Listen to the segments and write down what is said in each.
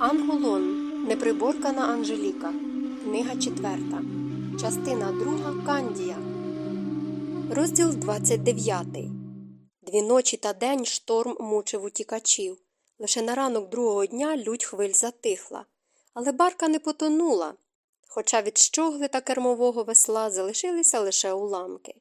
Анголон. Неприборкана Анжеліка. Книга четверта. Частина друга. Кандія. Розділ 29. Дві ночі та день шторм мучив утікачів. Лише на ранок другого дня лють хвиль затихла. Але барка не потонула, хоча від щогли та кермового весла залишилися лише уламки.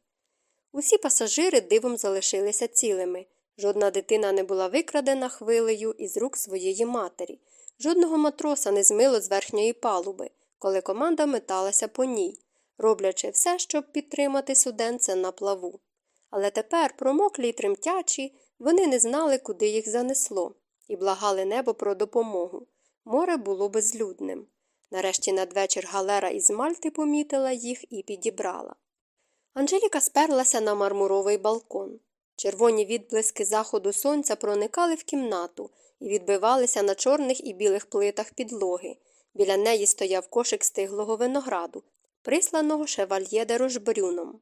Усі пасажири дивом залишилися цілими. Жодна дитина не була викрадена хвилею із рук своєї матері. Жодного матроса не змило з верхньої палуби, коли команда металася по ній, роблячи все, щоб підтримати суденце на плаву. Але тепер, промоклі й тремтячі, вони не знали, куди їх занесло, і благали небо про допомогу. Море було безлюдним. Нарешті надвечір галера із Мальти помітила їх і підібрала. Анжеліка сперлася на мармуровий балкон. Червоні відблиски заходу сонця проникали в кімнату і відбивалися на чорних і білих плитах підлоги. Біля неї стояв кошик стиглого винограду, присланого шевальє де Рожбрюном.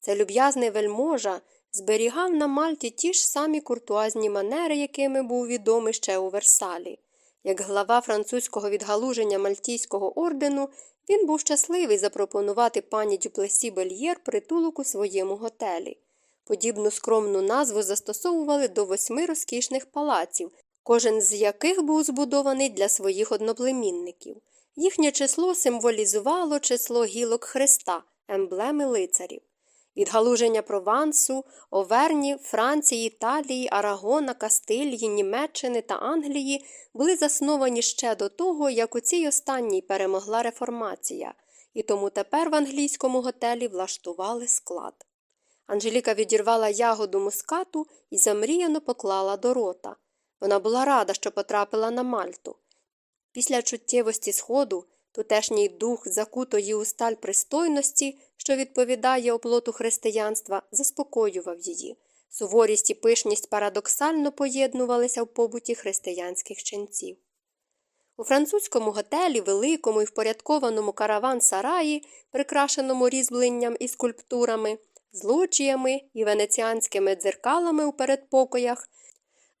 Це люб'язний вельможа зберігав на Мальті ті ж самі куртуазні манери, якими був відомий ще у Версалі. Як глава французького відгалуження Мальтійського ордену, він був щасливий запропонувати пані Дюплесі Бельєр притулок у своєму готелі. Подібну скромну назву застосовували до восьми розкішних палаців, кожен з яких був збудований для своїх одноплемінників. Їхнє число символізувало число гілок Христа, емблеми лицарів. Відгалуження Провансу, Оверні, Франції, Італії, Арагона, Кастилії, Німеччини та Англії були засновані ще до того, як у цій останній перемогла реформація, і тому тепер в англійському готелі влаштували склад. Анжеліка відірвала ягоду мускату і замріяно поклала до рота. Вона була рада, що потрапила на Мальту. Після чуттєвості сходу тутешній дух закутої у сталь пристойності, що відповідає оплоту християнства, заспокоював її. Суворість і пишність парадоксально поєднувалися в побуті християнських ченців. У французькому готелі, великому і впорядкованому караван сараї, прикрашеному різьбленням і скульптурами, злочіями і венеціанськими дзеркалами у передпокоях,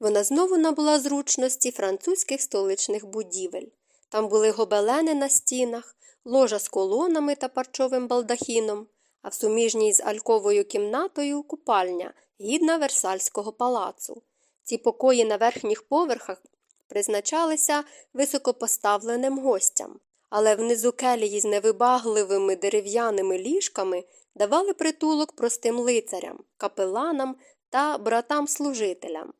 вона знову набула зручності французьких столичних будівель. Там були гобелени на стінах, ложа з колонами та парчовим балдахіном, а в суміжній з альковою кімнатою купальня, гідна Версальського палацу. Ці покої на верхніх поверхах призначалися високопоставленим гостям, але внизу келії з невибагливими дерев'яними ліжками давали притулок простим лицарям, капеланам та братам-служителям.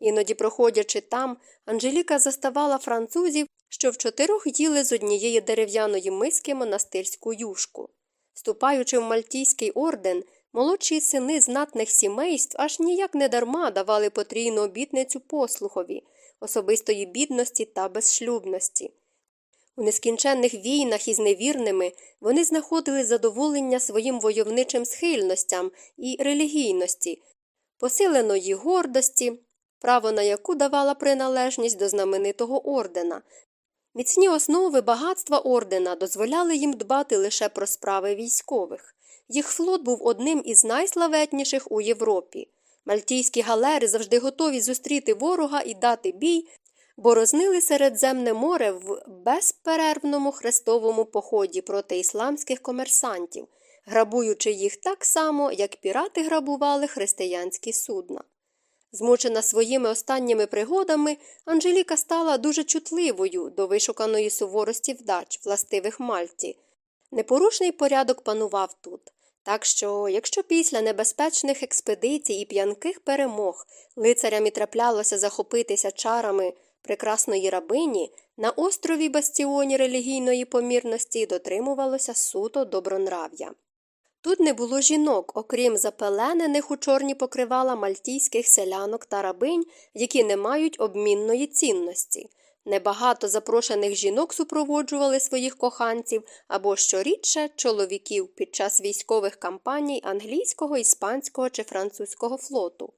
Іноді, проходячи там, Анжеліка заставала французів, що в чотирьох їли з однієї дерев'яної миски монастирську юшку. Вступаючи в Мальтійський орден, молодші сини знатних сімейств аж ніяк не дарма давали потрійну обітницю послухові, особистої бідності та безшлюбності. У нескінченних війнах із невірними вони знаходили задоволення своїм войовничим схильностям і релігійності, посиленої гордості, право на яку давала приналежність до знаменитого ордена. Міцні основи багатства ордена дозволяли їм дбати лише про справи військових. Їх флот був одним із найславетніших у Європі. Мальтійські галери завжди готові зустріти ворога і дати бій, борознили Середземне море в безперервному хрестовому поході проти ісламських комерсантів, грабуючи їх так само, як пірати грабували християнські судна. Змучена своїми останніми пригодами, Анжеліка стала дуже чутливою до вишуканої суворості вдач, властивих Мальті. Непорушний порядок панував тут. Так що, якщо після небезпечних експедицій і п'янких перемог лицарям і траплялося захопитися чарами прекрасної рабині, на острові бастіоні релігійної помірності дотримувалося суто добронрав'я. Тут не було жінок, окрім запеленених у чорні покривала мальтійських селянок та рабинь, які не мають обмінної цінності. Небагато запрошених жінок супроводжували своїх коханців або щорідше чоловіків під час військових кампаній англійського, іспанського чи французького флоту.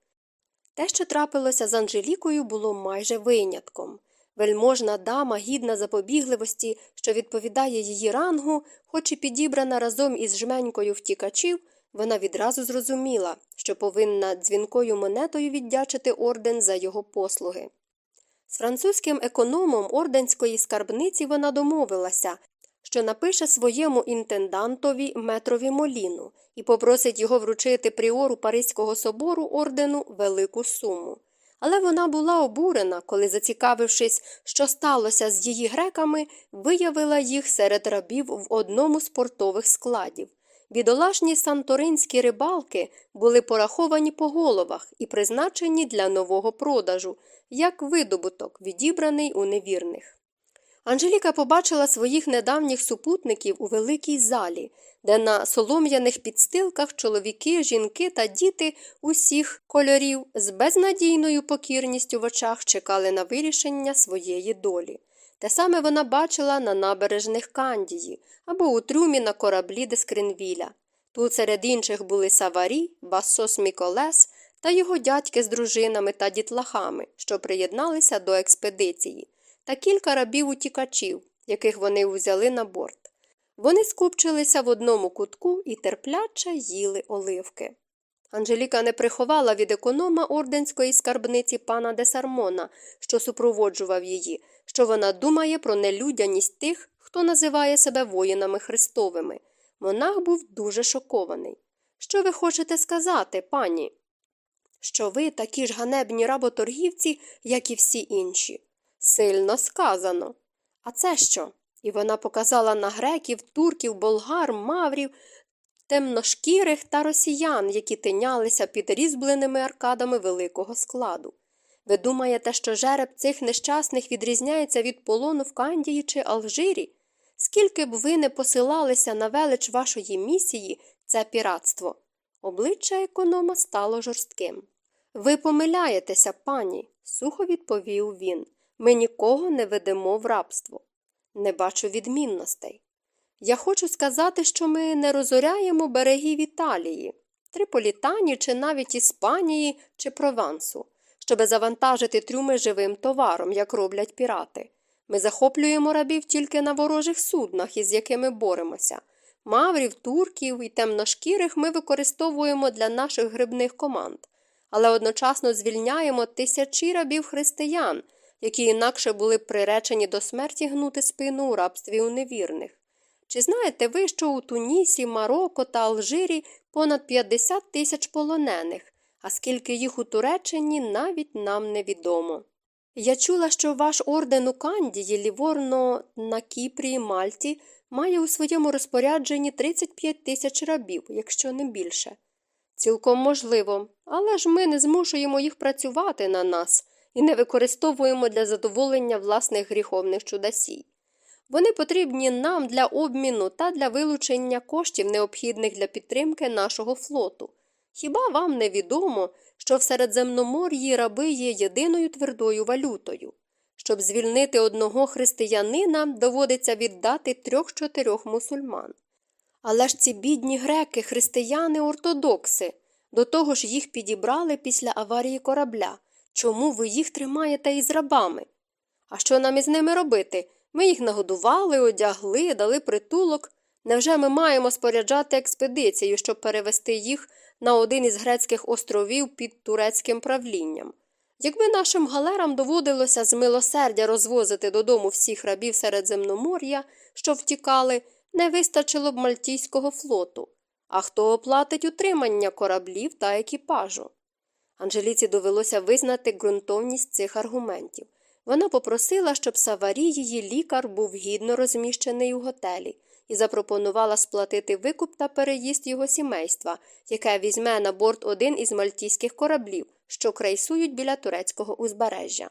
Те, що трапилося з Анжелікою, було майже винятком. Вельможна дама, гідна запобігливості, що відповідає її рангу, хоч і підібрана разом із жменькою втікачів, вона відразу зрозуміла, що повинна дзвінкою монетою віддячити орден за його послуги. З французьким економом орденської скарбниці вона домовилася, що напише своєму інтендантові метрові моліну і попросить його вручити пріору Паризького собору ордену велику суму. Але вона була обурена, коли, зацікавившись, що сталося з її греками, виявила їх серед рабів в одному з портових складів. Бідолашні санторинські рибалки були пораховані по головах і призначені для нового продажу, як видобуток, відібраний у невірних. Анжеліка побачила своїх недавніх супутників у великій залі, де на солом'яних підстилках чоловіки, жінки та діти усіх кольорів з безнадійною покірністю в очах чекали на вирішення своєї долі. Те саме вона бачила на набережних Кандії або у трюмі на кораблі Дескринвіля. Тут серед інших були Саварі, Басос Міколес та його дядьки з дружинами та дітлахами, що приєдналися до експедиції, та кілька рабів утікачів, яких вони узяли на борт. Вони скупчилися в одному кутку і терпляче їли оливки. Анжеліка не приховала від економа орденської скарбниці пана Десармона, що супроводжував її, що вона думає про нелюдяність тих, хто називає себе воїнами Христовими. Монах був дуже шокований. Що ви хочете сказати, пані? Що ви такі ж ганебні работоргівці, як і всі інші. Сильно сказано. А це що? І вона показала на греків, турків, болгар, маврів, темношкірих та росіян, які тинялися під різьбленими аркадами великого складу. Ви думаєте, що жереб цих нещасних відрізняється від полону в Кандії чи Алжирі? Скільки б ви не посилалися на велич вашої місії, це піратство? Обличчя економа стало жорстким. Ви помиляєтеся, пані, сухо відповів він. Ми нікого не ведемо в рабство. Не бачу відмінностей. Я хочу сказати, що ми не розоряємо берегів Італії, Триполітані чи навіть Іспанії чи Провансу, щоби завантажити трюми живим товаром, як роблять пірати. Ми захоплюємо рабів тільки на ворожих суднах, із якими боремося. Маврів, турків і темношкірих ми використовуємо для наших грибних команд, але одночасно звільняємо тисячі рабів християн, які інакше були приречені до смерті гнути спину у рабстві у невірних. Чи знаєте ви, що у Тунісі, Марокко та Алжирі понад 50 тисяч полонених, а скільки їх у Туреччині навіть нам невідомо. Я чула, що ваш орден у Кандії, Ліворно на Кіпрі і Мальті має у своєму розпорядженні 35 тисяч рабів, якщо не більше. Цілком можливо, але ж ми не змушуємо їх працювати на нас і не використовуємо для задоволення власних гріховних чудасій. Вони потрібні нам для обміну та для вилучення коштів, необхідних для підтримки нашого флоту. Хіба вам не відомо, що в Середземномор'ї раби є єдиною твердою валютою? Щоб звільнити одного християнина, доводиться віддати трьох-чотирьох мусульман. Але ж ці бідні греки, християни ортодокси, до того ж їх підібрали після аварії корабля. Чому ви їх тримаєте із рабами? А що нам із ними робити? Ми їх нагодували, одягли, дали притулок. Невже ми маємо споряджати експедицію, щоб перевести їх на один із грецьких островів під турецьким правлінням? Якби нашим галерам доводилося з милосердя розвозити додому всіх рабів Середземномор'я, що втікали, не вистачило б Мальтійського флоту. А хто оплатить утримання кораблів та екіпажу? Анжеліці довелося визнати ґрунтовність цих аргументів. Вона попросила, щоб Саварі її лікар був гідно розміщений у готелі, і запропонувала сплатити викуп та переїзд його сімейства, яке візьме на борт один із мальтійських кораблів, що крейсують біля турецького узбережжя.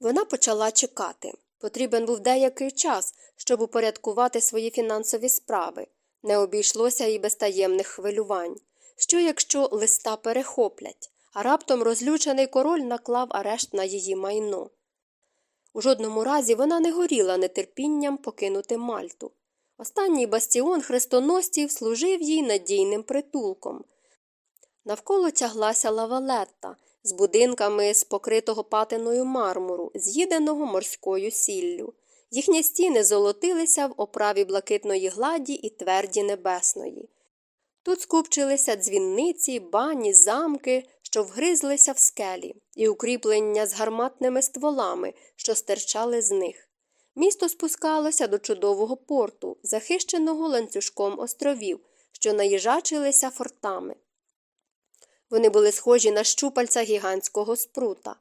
Вона почала чекати. Потрібен був деякий час, щоб упорядкувати свої фінансові справи. Не обійшлося і без таємних хвилювань. Що, якщо листа перехоплять, а раптом розлючений король наклав арешт на її майно. У жодному разі вона не горіла нетерпінням покинути Мальту. Останній бастіон хрестоносців служив їй надійним притулком. Навколо тяглася лавалетта з будинками з покритого патиною мармуру, з'їденого морською сіллю. Їхні стіни золотилися в оправі блакитної гладі і тверді небесної. Тут скупчилися дзвінниці, бані, замки, що вгризлися в скелі, і укріплення з гарматними стволами, що стирчали з них. Місто спускалося до чудового порту, захищеного ланцюжком островів, що наїжачилися фортами. Вони були схожі на щупальця гігантського спрута.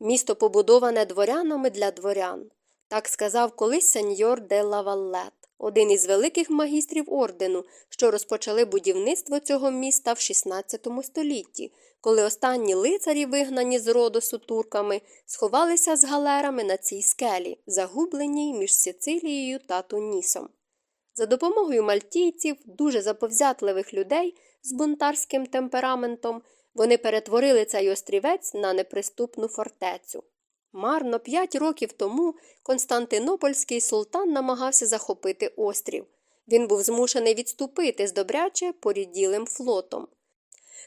Місто побудоване дворянами для дворян. Так сказав колись сеньор де Лаваллет, один із великих магістрів ордену, що розпочали будівництво цього міста в XVI столітті, коли останні лицарі, вигнані з родосу турками, сховалися з галерами на цій скелі, загубленій між Сицилією та Тунісом. За допомогою мальтійців, дуже заповзятливих людей з бунтарським темпераментом, вони перетворили цей острівець на неприступну фортецю. Марно п'ять років тому Константинопольський султан намагався захопити острів. Він був змушений відступити з добряче поріділим флотом.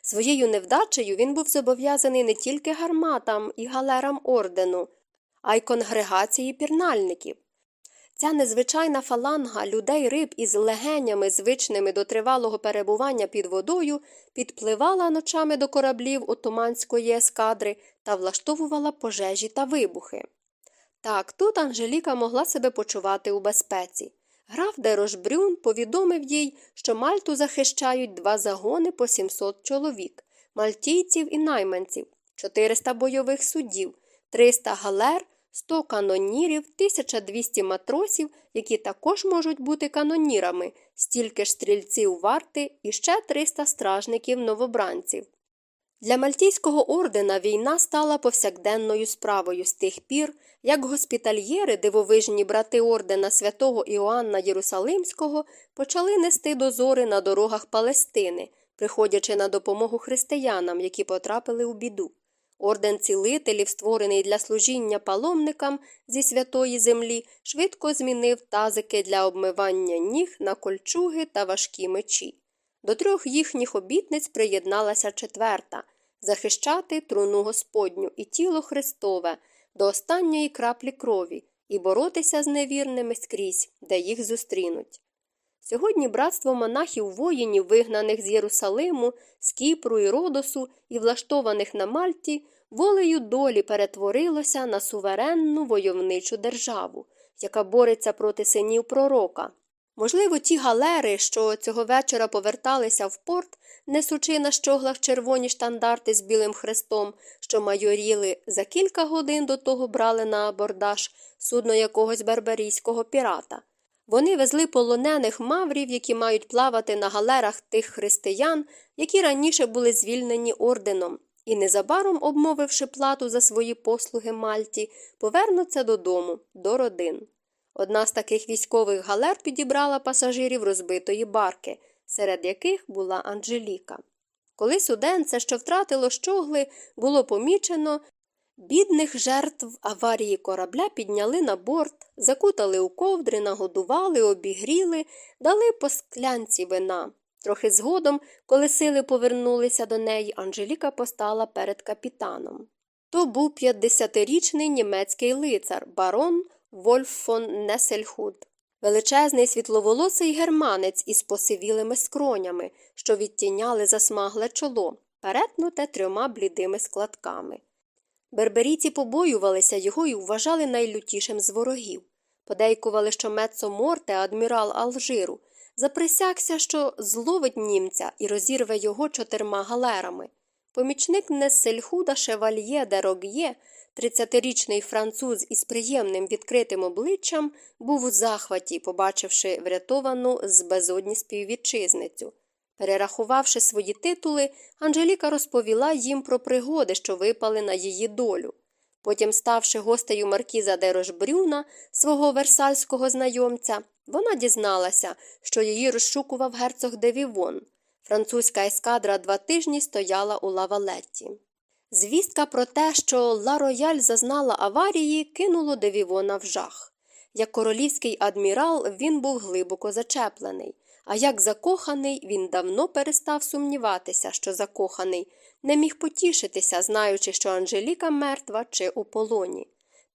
Своєю невдачею він був зобов'язаний не тільки гарматам і галерам ордену, а й конгрегації пірнальників. Ця незвичайна фаланга людей риб із легенями, звичними до тривалого перебування під водою, підпливала ночами до кораблів отоманської ескадри та влаштовувала пожежі та вибухи. Так, тут Анжеліка могла себе почувати у безпеці. Граф Дерошбрюн повідомив їй, що Мальту захищають два загони по 700 чоловік, мальтійців і найманців, 400 бойових суддів, 300 галер, 100 канонірів, 1200 матросів, які також можуть бути канонірами, стільки ж стрільців варти і ще 300 стражників новобранців. Для Мальтійського ордена війна стала повсякденною справою з тих пір, як госпітальєри, дивовижні брати ордена святого Іоанна Єрусалимського, почали нести дозори на дорогах Палестини, приходячи на допомогу християнам, які потрапили у біду. Орден цілителів, створений для служіння паломникам зі святої землі, швидко змінив тазики для обмивання ніг на кольчуги та важкі мечі. До трьох їхніх обітниць приєдналася четверта захищати труну Господню і тіло Христове до останньої краплі крові і боротися з невірними скрізь, де їх зустрінуть. Сьогодні братство монахів воїнів, вигнаних з Єрусалиму, з Кіпру і Родосу і влаштованих на Мальті, волею долі перетворилося на суверенну войовничу державу, яка бореться проти синів пророка. Можливо, ті галери, що цього вечора поверталися в порт, несучи на щоглах червоні штандарти з білим хрестом, що майоріли, за кілька годин до того брали на абордаж судно якогось барбарійського пірата. Вони везли полонених маврів, які мають плавати на галерах тих християн, які раніше були звільнені орденом, і незабаром, обмовивши плату за свої послуги Мальті, повернуться додому, до родин. Одна з таких військових галер підібрала пасажирів розбитої барки, серед яких була Анжеліка. Коли суденце, що втратило щогли, було помічено, бідних жертв аварії корабля підняли на борт, закутали у ковдри, нагодували, обігріли, дали по склянці вина. Трохи згодом, коли сили повернулися до неї, Анжеліка постала перед капітаном. То був 50-річний німецький лицар, барон Вольф фон Несельхуд. Величезний світловолосий германець із посивілими скронями, що відтіняли засмагле чоло, перетнуте трьома блідими складками. Берберійці побоювалися його і вважали найлютішим з ворогів. Подейкували, що Мецо Морте, адмірал Алжиру, заприсягся, що зловить німця і розірве його чотирма галерами. Помічник Нессельхуда Шевальє де Рог'є Тридцятирічний француз із приємним відкритим обличчям був у захваті, побачивши врятовану з безодні співвітчизницю. Перерахувавши свої титули, Анжеліка розповіла їм про пригоди, що випали на її долю. Потім, ставши гостею маркіза де Рошбрюна, свого версальського знайомця, вона дізналася, що її розшукував герцог де Вівон. Французька ескадра два тижні стояла у лавалетті. Звістка про те, що Ла Рояль зазнала аварії, кинуло Девівона в жах. Як королівський адмірал він був глибоко зачеплений, а як закоханий, він давно перестав сумніватися, що закоханий, не міг потішитися, знаючи, що Анжеліка мертва чи у полоні.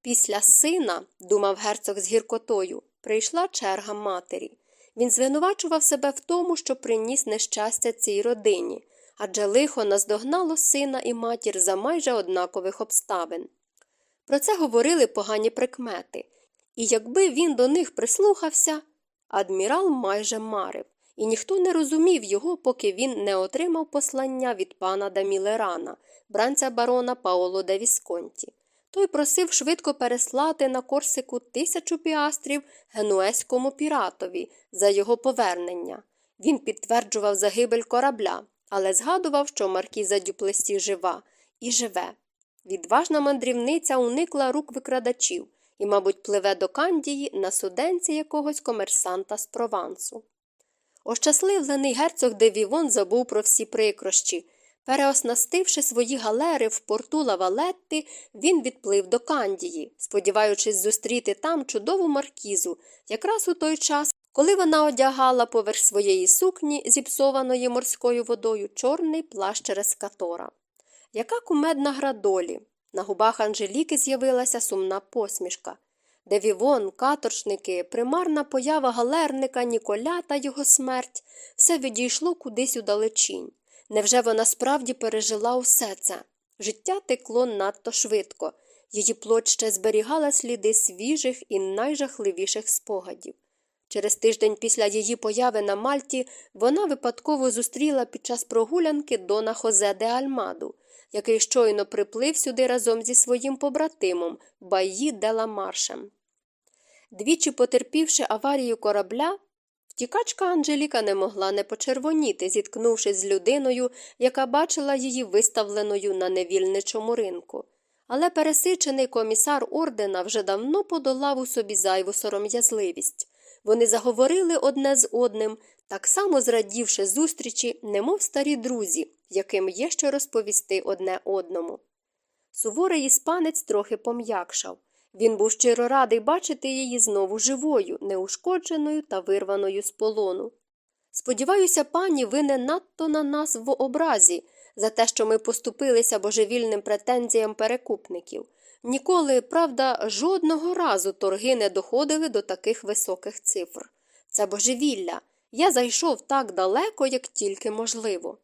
Після сина, думав герцог з гіркотою, прийшла черга матері. Він звинувачував себе в тому, що приніс нещастя цій родині, адже лихо наздогнало сина і матір за майже однакових обставин. Про це говорили погані прикмети, і якби він до них прислухався, адмірал майже марив, і ніхто не розумів його, поки він не отримав послання від пана Дамілерана, бранця барона Паоло де Вісконті. Той просив швидко переслати на Корсику тисячу піастрів генуеському піратові за його повернення. Він підтверджував загибель корабля, але згадував, що маркіза Дюплесі жива і живе. Відважна мандрівниця уникла рук викрадачів і, мабуть, пливе до Кандії на суденці якогось комерсанта з Провансу. Ощасливлений герцог де Вівон забув про всі прикрощі. Переоснастивши свої галери в порту Лавалетти, він відплив до Кандії, сподіваючись зустріти там чудову маркізу, якраз у той час, коли вона одягала поверх своєї сукні, зіпсованої морською водою, чорний плащ рескатора. Яка кумедна гра долі! На губах Анжеліки з'явилася сумна посмішка. Де Вівон, каторшники, примарна поява галерника Ніколя та його смерть все відійшло кудись удалечінь. Невже вона справді пережила усе це? Життя текло надто швидко, її плоть ще зберігала сліди свіжих і найжахливіших спогадів. Через тиждень після її появи на Мальті вона випадково зустріла під час прогулянки Дона Хозе де Альмаду, який щойно приплив сюди разом зі своїм побратимом Баї де Ламаршем. Двічі потерпівши аварію корабля, втікачка Анжеліка не могла не почервоніти, зіткнувшись з людиною, яка бачила її виставленою на невільничому ринку. Але пересичений комісар ордена вже давно подолав у собі зайву сором'язливість. Вони заговорили одне з одним, так само зрадівши зустрічі, немов старі друзі, яким є що розповісти одне одному. Суворий іспанець трохи пом'якшав. Він був щиро радий бачити її знову живою, неушкодженою та вирваною з полону. Сподіваюся, пані, ви не надто на нас в образі за те, що ми поступилися божевільним претензіям перекупників. Ніколи, правда, жодного разу торги не доходили до таких високих цифр. Це божевілля. Я зайшов так далеко, як тільки можливо.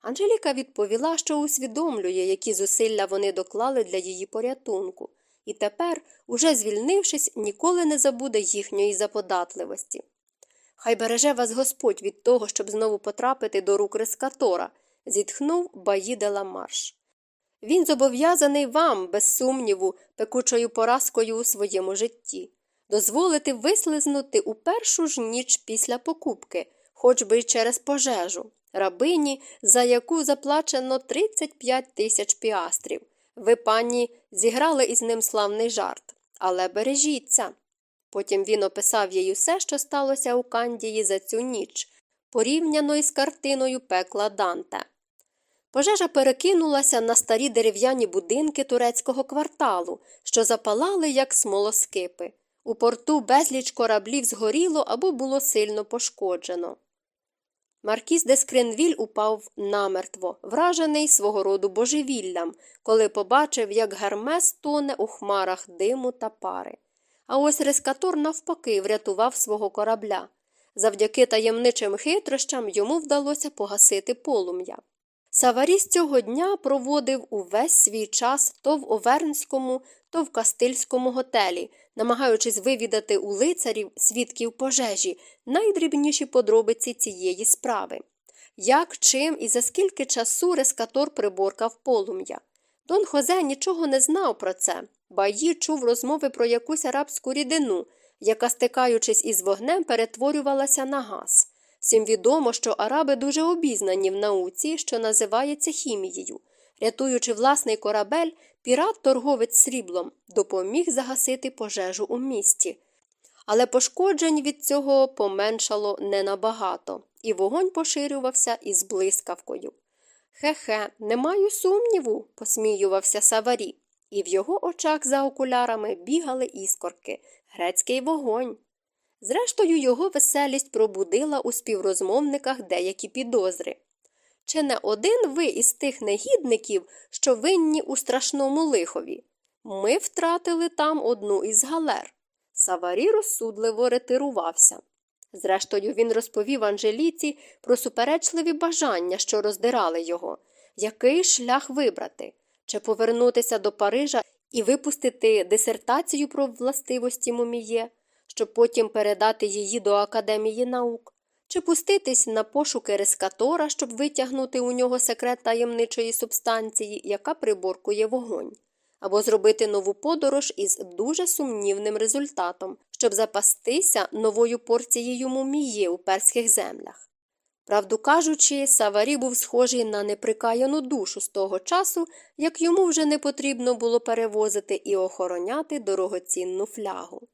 Анжеліка відповіла, що усвідомлює, які зусилля вони доклали для її порятунку, і тепер, уже звільнившись, ніколи не забуде їхньої заподатливості. Хай береже вас Господь від того, щоб знову потрапити до рук рескатора, зітхнув Баїде Ламарш. Він зобов'язаний вам, без сумніву, пекучою поразкою у своєму житті, дозволити вислизнути у першу ж ніч після покупки, хоч би й через пожежу, рабині, за яку заплачено 35 тисяч піастрів. Ви, пані, зіграли із ним славний жарт, але бережіться. Потім він описав їй усе, що сталося у Кандії за цю ніч, порівняно із картиною пекла Данте. Пожежа перекинулася на старі дерев'яні будинки турецького кварталу, що запалали, як смолоскипи. У порту безліч кораблів згоріло або було сильно пошкоджено. Маркіз де Скринвіль упав намертво, вражений свого роду божевіллям, коли побачив, як Гермес тоне у хмарах диму та пари. А ось рескатор, навпаки, врятував свого корабля. Завдяки таємничим хитрощам йому вдалося погасити полум'я. Саваріс цього дня проводив увесь свій час то в Овернському, то в Кастильському готелі, намагаючись вивідати у лицарів свідків пожежі найдрібніші подробиці цієї справи. Як, чим і за скільки часу рескатор приборкав полум'я. Дон Хозе нічого не знав про це, баї чув розмови про якусь арабську рідину, яка, стикаючись із вогнем, перетворювалася на газ. Всім відомо, що араби дуже обізнані в науці, що називається хімією. Рятуючи власний корабель, пірат, торговець сріблом, допоміг загасити пожежу у місті. Але пошкоджень від цього поменшало не набагато, і вогонь поширювався із блискавкою. Хе-хе, не маю сумніву, посміювався Саварі, і в його очах за окулярами бігали іскорки, грецький вогонь. Зрештою, його веселість пробудила у співрозмовниках деякі підозри. Чи не один ви із тих негідників, що винні у страшному лихові? Ми втратили там одну із галер. Саварі розсудливо ретирувався. Зрештою, він розповів Анжеліці про суперечливі бажання, що роздирали його, який шлях вибрати, чи повернутися до Парижа і випустити дисертацію про властивості муміє, щоб потім передати її до Академії наук, чи пуститись на пошуки рескатора, щоб витягнути у нього секрет таємничої субстанції, яка приборкує вогонь, або зробити нову подорож із дуже сумнівним результатом, щоб запастися новою порцією мумії у перських землях. Правду кажучи, Саварі був схожий на неприкаяну душу з того часу, як йому вже не потрібно було перевозити і охороняти дорогоцінну флягу.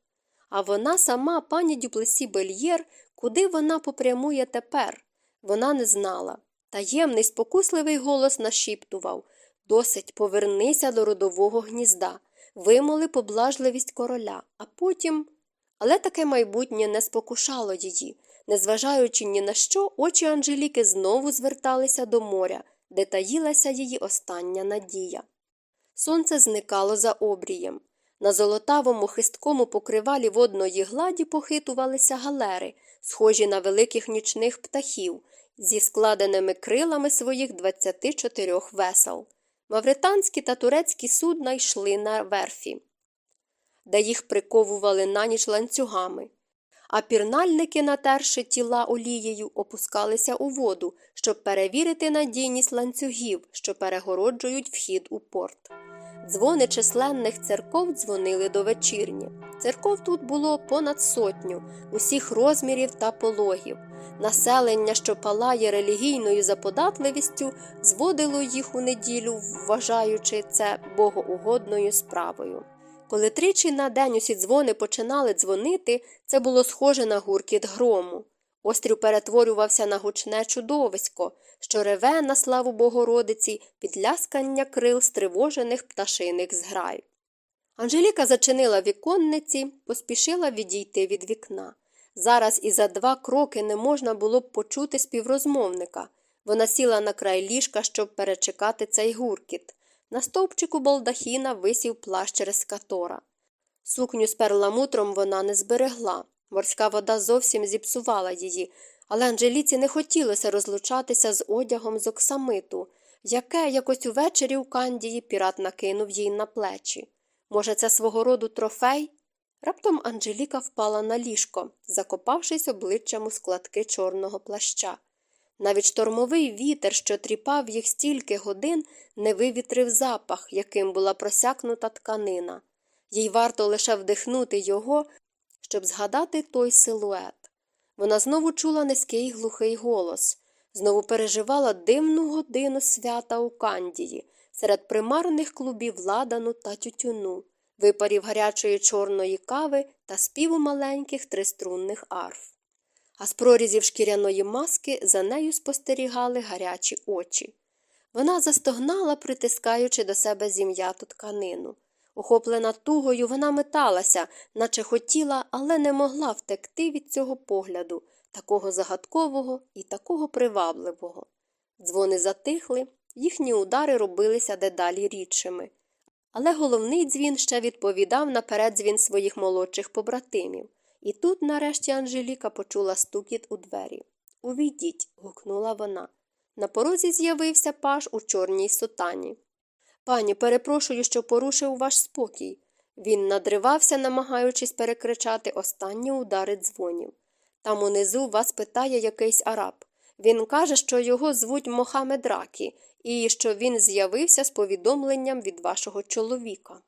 А вона сама, пані Дюплесі Бельєр, куди вона попрямує тепер? Вона не знала. Таємний спокусливий голос нашіптував Досить повернися до родового гнізда, вимоли поблажливість короля, а потім. Але таке майбутнє не спокушало її. Незважаючи ні на що, очі Анжеліки знову зверталися до моря, де таїлася її остання надія. Сонце зникало за обрієм. На золотавому хисткому покривалі водної гладі похитувалися галери, схожі на великих нічних птахів, зі складеними крилами своїх 24 весел. Мавританські та турецькі судна йшли на верфі, де їх приковували на ніч ланцюгами. А пірнальники, натерши тіла олією, опускалися у воду, щоб перевірити надійність ланцюгів, що перегороджують вхід у порт. Дзвони численних церков дзвонили до вечірні. Церков тут було понад сотню, усіх розмірів та пологів. Населення, що палає релігійною заподатливістю, зводило їх у неділю, вважаючи це богоугодною справою. Коли тричі на день усі дзвони починали дзвонити, це було схоже на гуркіт грому. Острів перетворювався на гучне чудовисько, що реве на славу Богородиці під ляскання крил стривожених пташиних зграй. Анжеліка зачинила віконниці, поспішила відійти від вікна. Зараз і за два кроки не можна було б почути співрозмовника. Вона сіла на край ліжка, щоб перечекати цей гуркіт. На стовпчику балдахіна висів плащ рескатора. Сукню з перламутром вона не зберегла. Морська вода зовсім зіпсувала її, але Анжеліці не хотілося розлучатися з одягом з оксамиту, яке якось увечері у Кандії пірат накинув їй на плечі. Може, це свого роду трофей? Раптом Анжеліка впала на ліжко, закопавшись обличчям у складки чорного плаща. Навіть штормовий вітер, що тріпав їх стільки годин, не вивітрив запах, яким була просякнута тканина. Їй варто лише вдихнути його, щоб згадати той силует. Вона знову чула низький глухий голос, знову переживала дивну годину свята у Кандії, серед примарних клубів ладану та тютюну, випарів гарячої чорної кави та співу маленьких триструнних арф. А з прорізів шкіряної маски за нею спостерігали гарячі очі. Вона застогнала, притискаючи до себе зім'яту тканину. Охоплена тугою, вона металася, наче хотіла, але не могла втекти від цього погляду, такого загадкового і такого привабливого. Дзвони затихли, їхні удари робилися дедалі рідшими. Але головний дзвін ще відповідав на передзвін своїх молодших побратимів. І тут, нарешті, Анжеліка почула стукіт у двері. Увійдіть. гукнула вона. На порозі з'явився паш у чорній сутані. Пані, перепрошую, що порушив ваш спокій. Він надривався, намагаючись перекричати останні удари дзвонів. Там унизу вас питає якийсь араб. Він каже, що його звуть Мохамед Ракі, і що він з'явився з повідомленням від вашого чоловіка.